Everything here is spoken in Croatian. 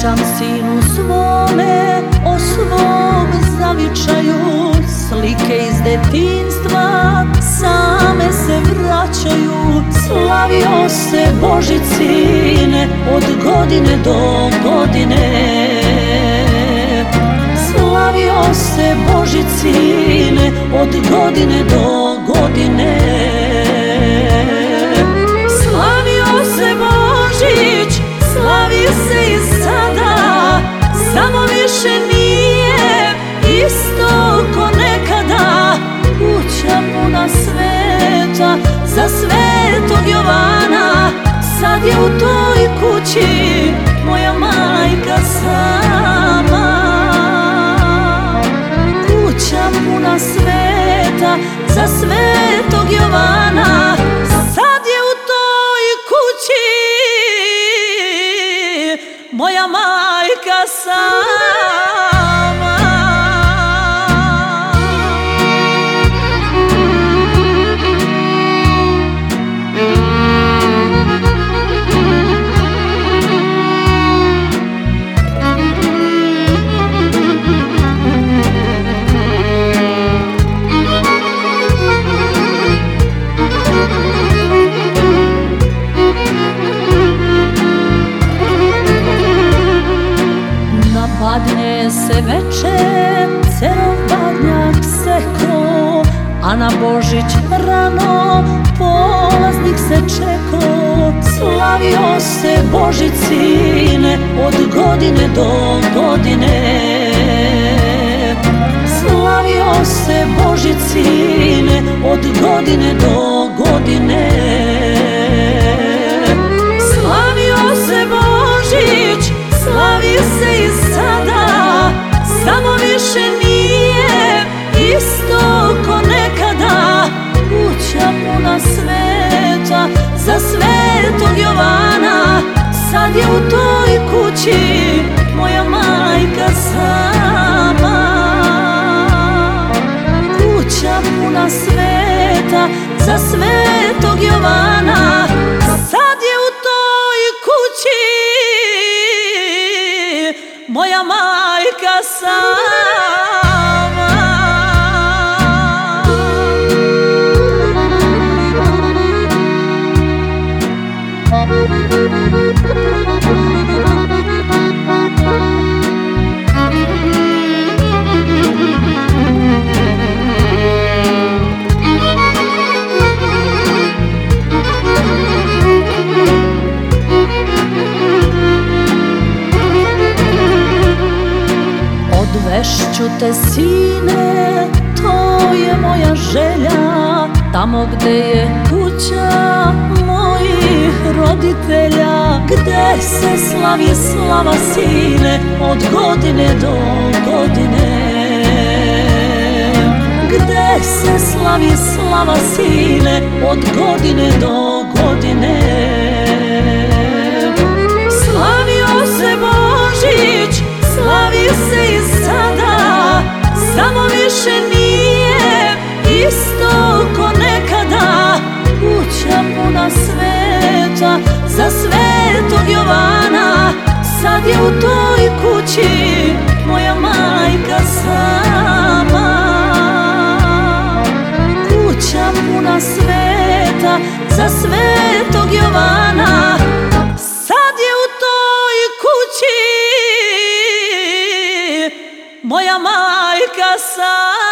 Pričam sinu svome o svom zavičaju Slike iz detinstva same se vraćaju. Slavio se Božicine od godine do godine. Slavio se Božicine od godine do godine. Moja majka sama. Kuća puna sveta za svetog Jovana. Sad je u toj kući moja majka sama veče, cerov badnjak seko A na Božić rano polaznik se čeko. Slavio se Božić sine od godine do godine. Slavio se Božić sine od godine do godine u toj kući moja majka sama. Kuća puna sveta za svetog Jovana Sad je u toj kući. Moja majka sama te sine, to je moja želja. Tamo gde je kuća mojih roditelja Gde se slavi slava sine od godine do godine. Gde se slavi slava sine od godine do godine. Slavio se Božić, slavi se isto ko nekada Kuća puna sveta za svetog Jovana. Sad je u toj kući moja majka sama. Kuća puna sveta za svetog Jovana. Sad je u toj kući moja majka sama